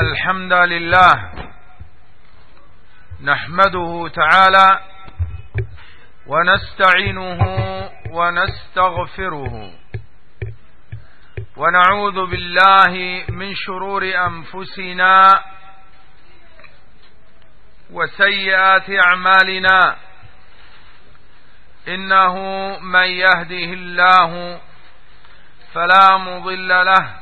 الحمد لله نحمده تعالى ونستعينه ونستغفره ونعوذ بالله من شرور أنفسنا وسيئات أعمالنا إنه من يهده الله فلا مضل له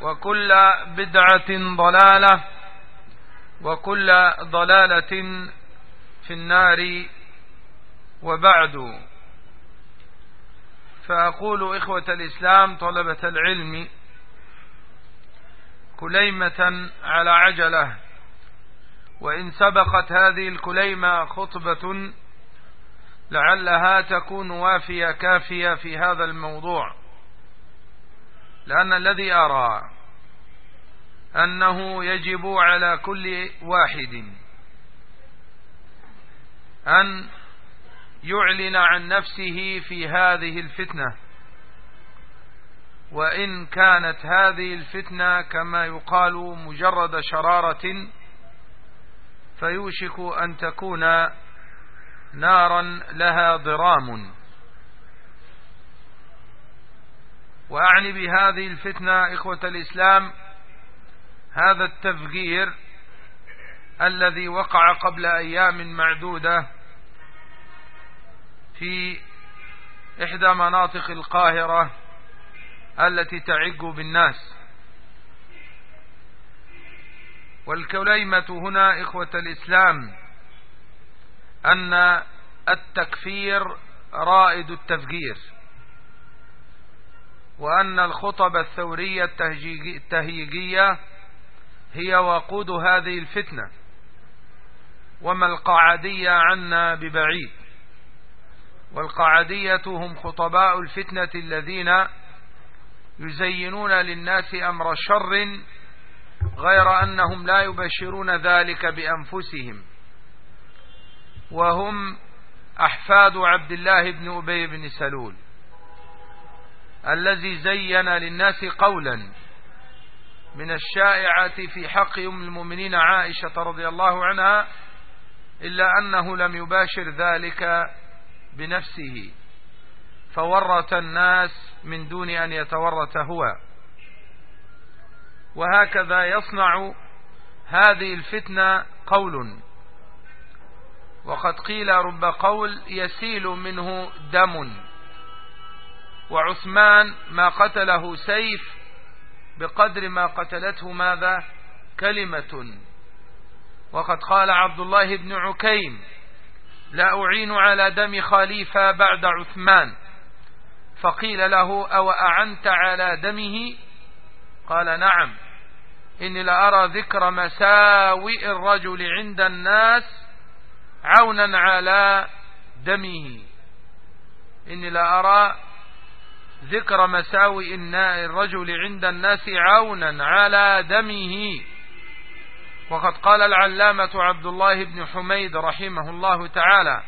وكل بدعة ضلالة وكل ضلالة في النار وبعد. فأقول إخوة الإسلام طلبة العلم كليمة على عجلة وإن سبقت هذه الكليمة خطبة لعلها تكون وافية كافية في هذا الموضوع. لأن الذي أرى أنه يجب على كل واحد أن يعلن عن نفسه في هذه الفتنة وإن كانت هذه الفتنة كما يقال مجرد شرارة فيوشك أن تكون نارا لها ضرام. وأعني بهذه الفتنة إخوة الإسلام هذا التفجير الذي وقع قبل أيام معدودة في إحدى مناطق القاهرة التي تعج بالناس. والكليمة هنا إخوة الإسلام أن التكفير رائد التفجير. وأن الخطب الثورية التهييجية هي وقود هذه الفتنة وما القعدية عنا ببعيد. والقعدية هم خطباء الفتنة الذين يزينون للناس أمر شر غير أنهم لا يبشرون ذلك بأنفسهم. وهم أحفاد عبد الله بن أبي بن سلول. الذي زين للناس قولا من الشائعة في حق أم المؤمنين عائشة رضي الله عنها إلا أنه لم يباشر ذلك بنفسه فورط الناس من دون أن يتورط هو. وهكذا يصنع هذه الفتنة قول. وقد قيل رب قول يسيل منه دم. وعثمان ما قتله سيف بقدر ما قتلته ماذا؟ كلمة. وقد قال عبد الله بن عكيم لا أعين على دم خليفة بعد عثمان. فقيل له أو أعنت على دمه؟ قال نعم إني لأرى ذكر مساوئ الرجل عند الناس عونا على دمه. إني لأرى ذكر مساوئ الرجل عند الناس عونا على دمه. وقد قال العلامة عبد الله بن حميد رحمه الله تعالى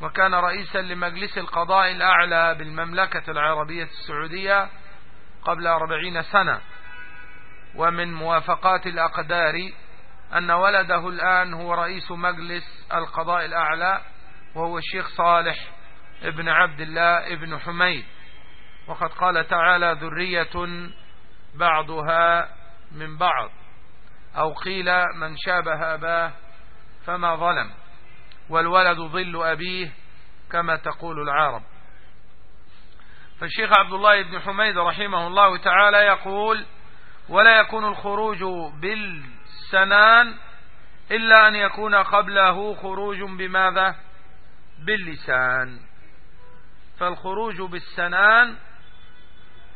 وكان رئيسا لمجلس القضاء الأعلى بالمملكة العربية السعودية قبل أربعين سنة. ومن موافقات الأقدار أن ولده الآن هو رئيس مجلس القضاء الأعلى وهو الشيخ صالح ابن عبد الله ابن حميد. وقد قال تعالى ذرية بعضها من بعض أو قيل من شابه أباه فما ظلم والولد ظل أبيه كما تقول العرب. فالشيخ عبد الله بن حميد رحمه الله تعالى يقول ولا يكون الخروج بالسنان إلا أن يكون قبله خروج بماذا؟ باللسان. فالخروج بالسنان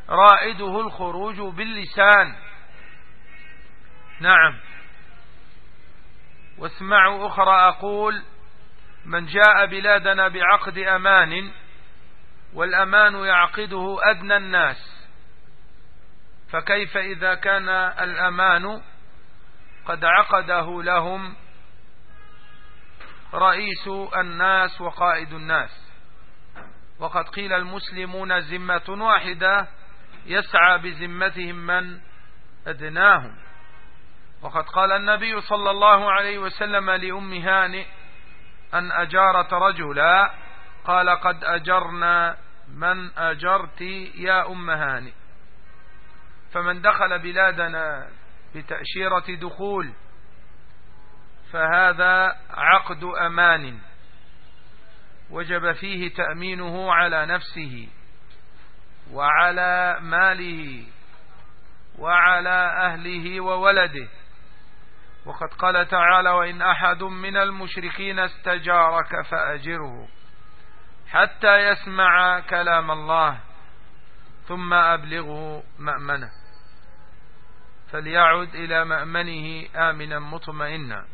رائده الخروج باللسان. نعم. واسمعوا أخرى أقول من جاء بلادنا بعقد أمان والأمان يعقده أدنى الناس فكيف إذا كان الأمان قد عقده لهم رئيس الناس وقائد الناس؟ وقد قيل المسلمون زمة واحدة يسعى بذمتهم من أدناهم. وقد قال النبي صلى الله عليه وسلم لأم هانئ أن أجارت رجلا قال قد أجرنا من أجرت يا أم هانئ. فمن دخل بلادنا بتأشيرة دخول فهذا عقد أمان. وجب فيه تأمينه على نفسه. وعلى ماله وعلى أهله وولده. وقد قال تعالى وإن أحد من المشركين استجارك فأجره حتى يسمع كلام الله ثم أبلغه مأمنه. فليعد إلى مأمنه آمنا مطمئنا.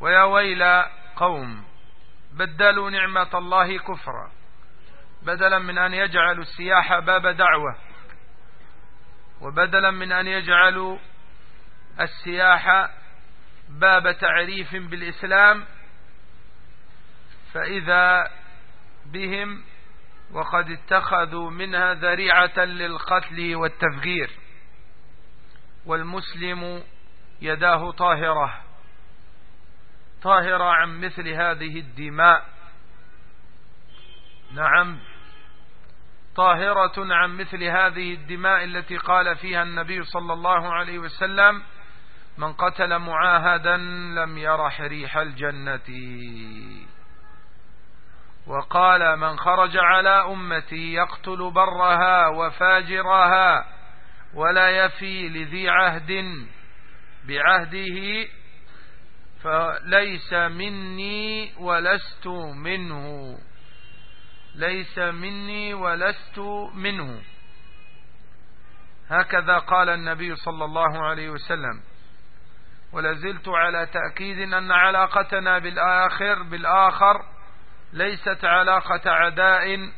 ويا ويل قوم بدلوا نعمة الله كفرا بدلا من أن يجعلوا السياحة باب دعوة وبدلا من أن يجعلوا السياحة باب تعريف بالإسلام فإذا بهم وقد اتخذوا منها ذريعة للقتل والتفجير والمسلم يداه طاهرة طاهرة عن مثل هذه الدماء. نعم. طاهرة عن مثل هذه الدماء التي قال فيها النبي صلى الله عليه وسلم من قتل معاهدا لم يرح ريح الجنة وقال من خرج على أمتي يقتل برها وفاجرها ولا يفي لذي عهد بعهده فليس مني ولست منه ليس مني ولست منه. هكذا قال النبي صلى الله عليه وسلم. ولازلت على تأكيد أن علاقتنا بالآخر بالآخر ليست علاقة عداء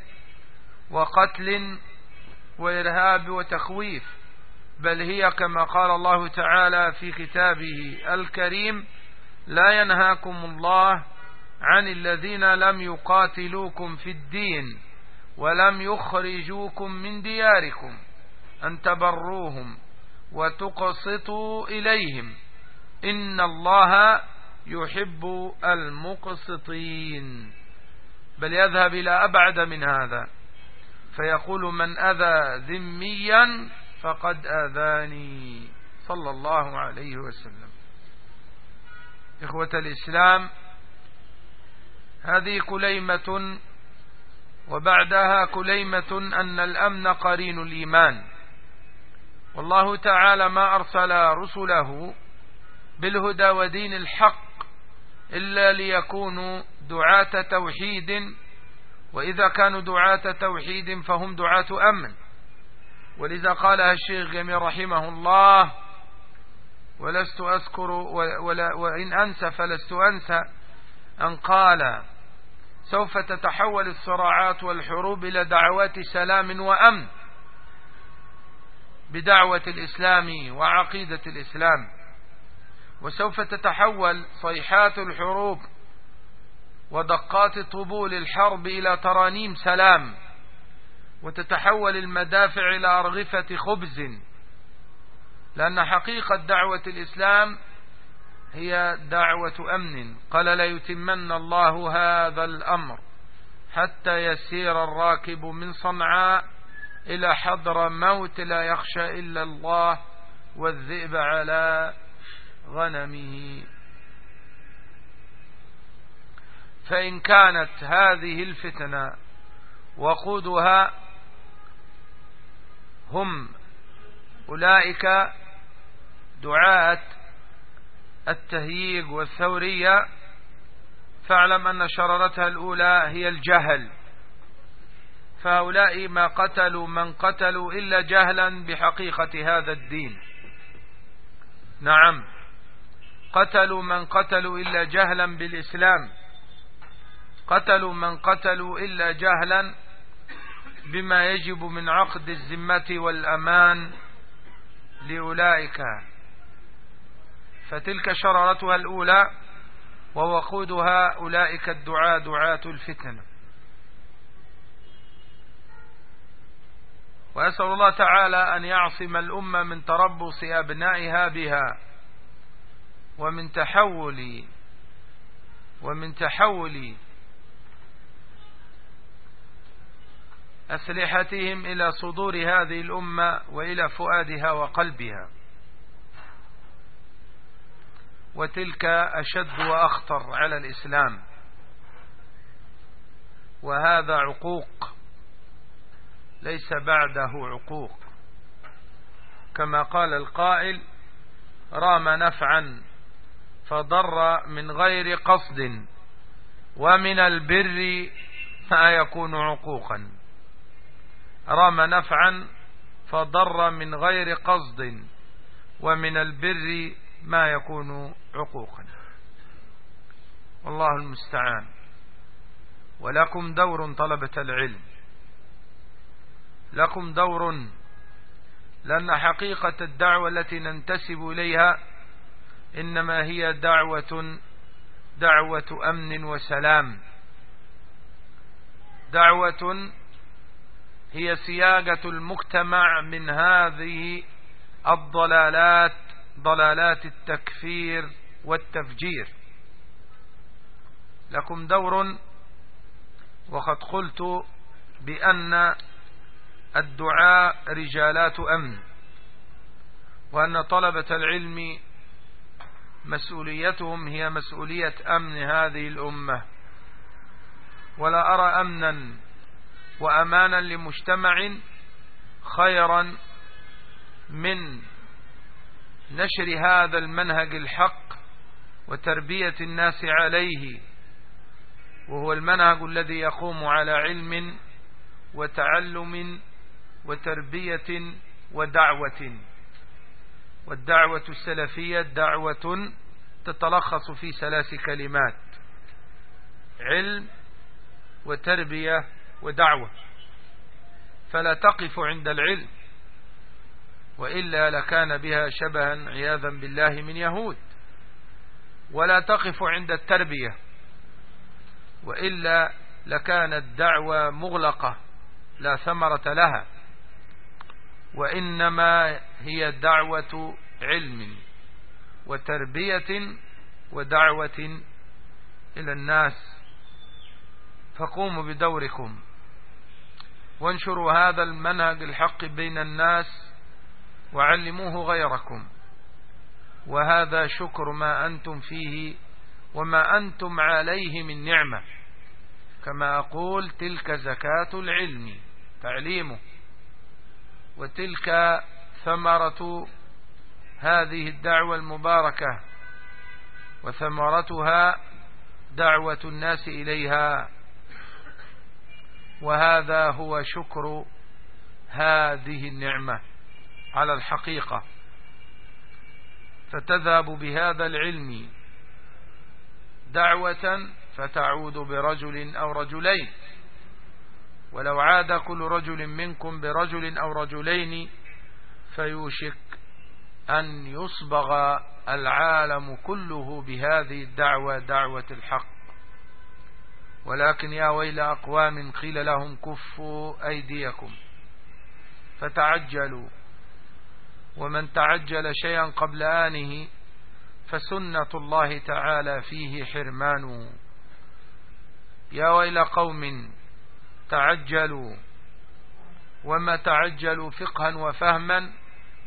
وقتل وإرهاب وتخويف بل هي كما قال الله تعالى في كتابه الكريم لا ينهاكم الله عن الذين لم يقاتلوكم في الدين ولم يخرجوكم من دياركم أن تبروهم وتقسطوا إليهم. إن الله يحب المقسطين. بل يذهب إلى أبعد من هذا. فيقول من أذى ذميا فقد أذاني. صلى الله عليه وسلم. إخوة الإسلام هذه كليمة وبعدها كليمة أن الأمن قرين الإيمان. والله تعالى ما أرسل رسله بالهدى ودين الحق إلا ليكونوا دعاة توحيد وإذا كانوا دعاة توحيد فهم دعاة أمن. ولذا قالها الشيخ جميل رحمه الله ولست أذكر ولا وإن أنسى فلست أنسى أن قال سوف تتحول الصراعات والحروب إلى دعوات سلام وأمن بدعوة الإسلام وعقيدة الإسلام. وسوف تتحول صيحات الحروب ودقات طبول الحرب إلى ترانيم سلام. وتتحول المدافع إلى أرغفة خبز. لأن حقيقة دعوة الإسلام هي دعوة أمن. قال لا يتمن الله هذا الأمر حتى يسير الراكب من صنعاء إلى حضر موت لا يخشى إلا الله والذئب على غنمه. فإن كانت هذه الفتنة وقودها هم أولئك دعاة التهييج والثورية فاعلم أن شررتها الأولى هي الجهل. فهؤلاء ما قتلوا من قتلوا إلا جهلا بحقيقة هذا الدين. نعم قتلوا من قتلوا إلا جهلا بالإسلام. قتلوا من قتلوا إلا جهلا بما يجب من عقد الزمة والأمان لأولئك. فتلك شرارتها الأولى ووقودها أولئك الدعاء دعاة الفتن. وأسأل الله تعالى أن يعصم الأمة من تربص أبنائها بها ومن تحول ومن تحول أسلحتهم إلى صدور هذه الأمة وإلى فؤادها وقلبها. وتلك أشد وأخطر على الإسلام. وهذا عقوق ليس بعده عقوق. كما قال القائل رام نفعا فضر من غير قصد ومن البر ما يكون عقوقا. رام نفعا فضر من غير قصد ومن البر ما يكون عقوقا. والله المستعان. ولكم دور طلبة العلم. لكم دور لأن حقيقة الدعوة التي ننتسب إليها إنما هي دعوة دعوة أمن وسلام. دعوة هي سياقة المجتمع من هذه الضلالات ضلالات التكفير والتفجير. لكم دور وقد قلت بأن الدعاء رجالات أمن وأن طلبة العلم مسؤوليتهم هي مسؤولية أمن هذه الأمة. ولا أرى أمنا وأمانا لمجتمع خيرا من نشر هذا المنهج الحق وتربية الناس عليه وهو المنهج الذي يقوم على علم وتعلم وتربية ودعوة. والدعوة السلفية دعوة تتلخص في ثلاث كلمات علم وتربية ودعوة. فلا تقف عند العلم. وإلا لكان بها شبها عياذا بالله من يهود. ولا تقف عند التربية. وإلا لكانت دعوة مغلقة لا ثمرة لها. وإنما هي دعوة علم وتربية ودعوة إلى الناس. فقوموا بدوركم. وانشروا هذا المنهج الحق بين الناس وعلموه غيركم. وهذا شكر ما أنتم فيه وما أنتم عليه من نعمة. كما أقول تلك زكاة العلم تعليمه. وتلك ثمرة هذه الدعوة المباركة وثمرتها دعوة الناس إليها. وهذا هو شكر هذه النعمة. على الحقيقة فتذهب بهذا العلم دعوة فتعود برجل أو رجلين. ولو عاد كل رجل منكم برجل أو رجلين فيوشك أن يصبغ العالم كله بهذه الدعوة دعوة الحق. ولكن يا ويل أقوام قيل لهم كفوا أيديكم فتعجلوا. ومن تعجل شيئا قبل آنه فسنة الله تعالى فيه حرمانه يا ويل قوم تعجلوا وما تعجلوا فقها وفهما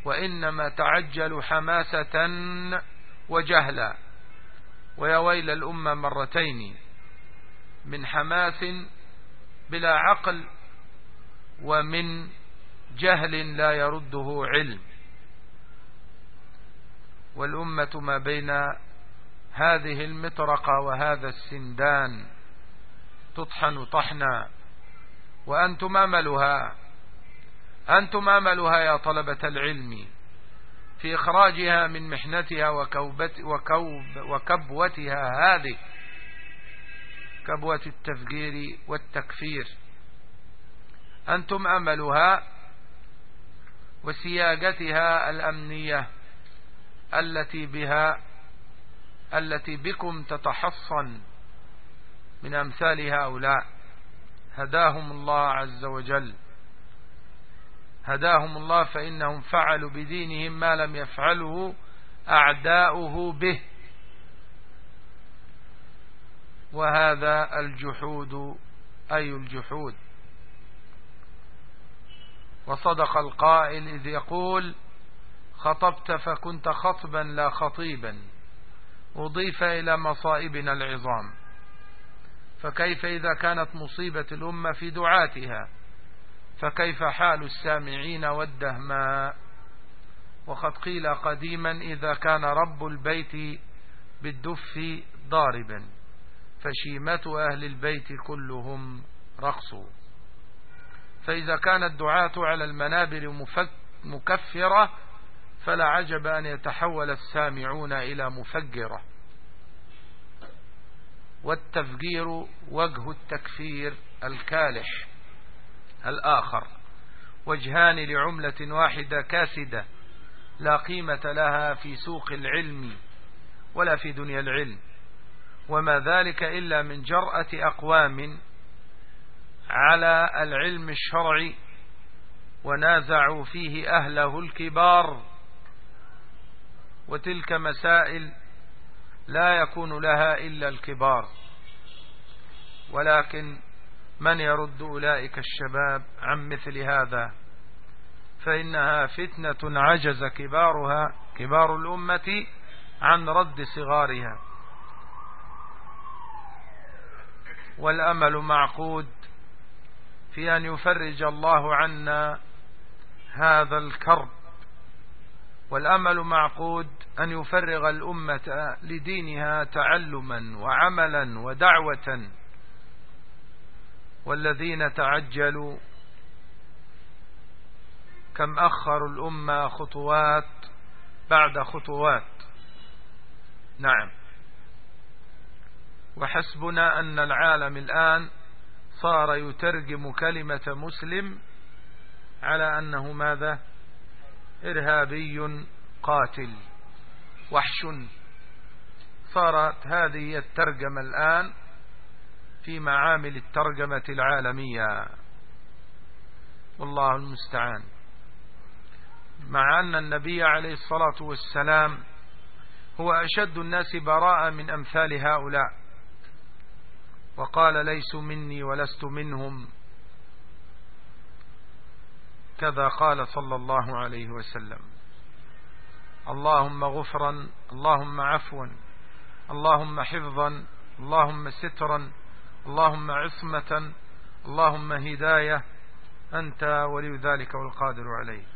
وإنما تعجلوا حماسة وجهلا. ويا ويل الأمة مرتين من حماس بلا عقل ومن جهل لا يرده علم. والأمة ما بين هذه المطرقة وهذا السندان تطحن طحنا. وأنتم أملها. أنتم أملها يا طلبة العلم. في إخراجها من محنتها وكوبت وكوب وكبوتها هذه. كبوة التفجير والتكفير. أنتم أملها. وسياقتها الأمنية. التي بها التي بكم تتحصن من أمثال هؤلاء. هداهم الله عز وجل. هداهم الله فإنهم فعلوا بدينهم ما لم يفعله أعداؤه به. وهذا الجحود أي الجحود؟ وصدق القائل إذ يقول خطبت فكنت خطبا لا خطيبا. أضيف إلى مصائبنا العظام. فكيف إذا كانت مصيبة الأمة في دعاتها؟ فكيف حال السامعين والدهماء؟ وقد قيل قديما إذا كان رب البيت بالدف ضاربا فشيمة أهل البيت كلهم رقصوا. فإذا كان الدعاة على المنابر مكفرة فلا عجب أن يتحول السامعون إلى مفجرة. والتفجير وجه التكفير الكالح الآخر. وجهان لعملة واحدة كاسدة لا قيمة لها في سوق العلم ولا في دنيا العلم. وما ذلك إلا من جرأة أقوام على العلم الشرعي ونازعوا فيه أهله الكبار. وتلك مسائل لا يكون لها إلا الكبار. ولكن من يرد أولئك الشباب عن مثل هذا؟ فإنها فتنة عجز كبارها كبار الأمة عن رد صغارها. والأمل معقود في أن يفرج الله عنا هذا الكرب. والأمل معقود أن يفرغ الأمة لدينها تعلما وعملا ودعوة. والذين تعجلوا كم أخروا الأمة خطوات بعد خطوات. نعم. وحسبنا أن العالم الآن صار يترجم كلمة مسلم على أنه ماذا؟ إرهابي قاتل وحش. صارت هذه الترجمة الآن في معامل الترجمة العالمية. والله المستعان. مع أن النبي عليه الصلاة والسلام هو أشد الناس براءة من أمثال هؤلاء. وقال ليسوا مني ولست منهم. كذا قال صلى الله عليه وسلم. اللهم غفرا اللهم عفوا اللهم حفظا اللهم سترا اللهم عصمة اللهم هداية. أنت ولي ذلك والقادر عليه.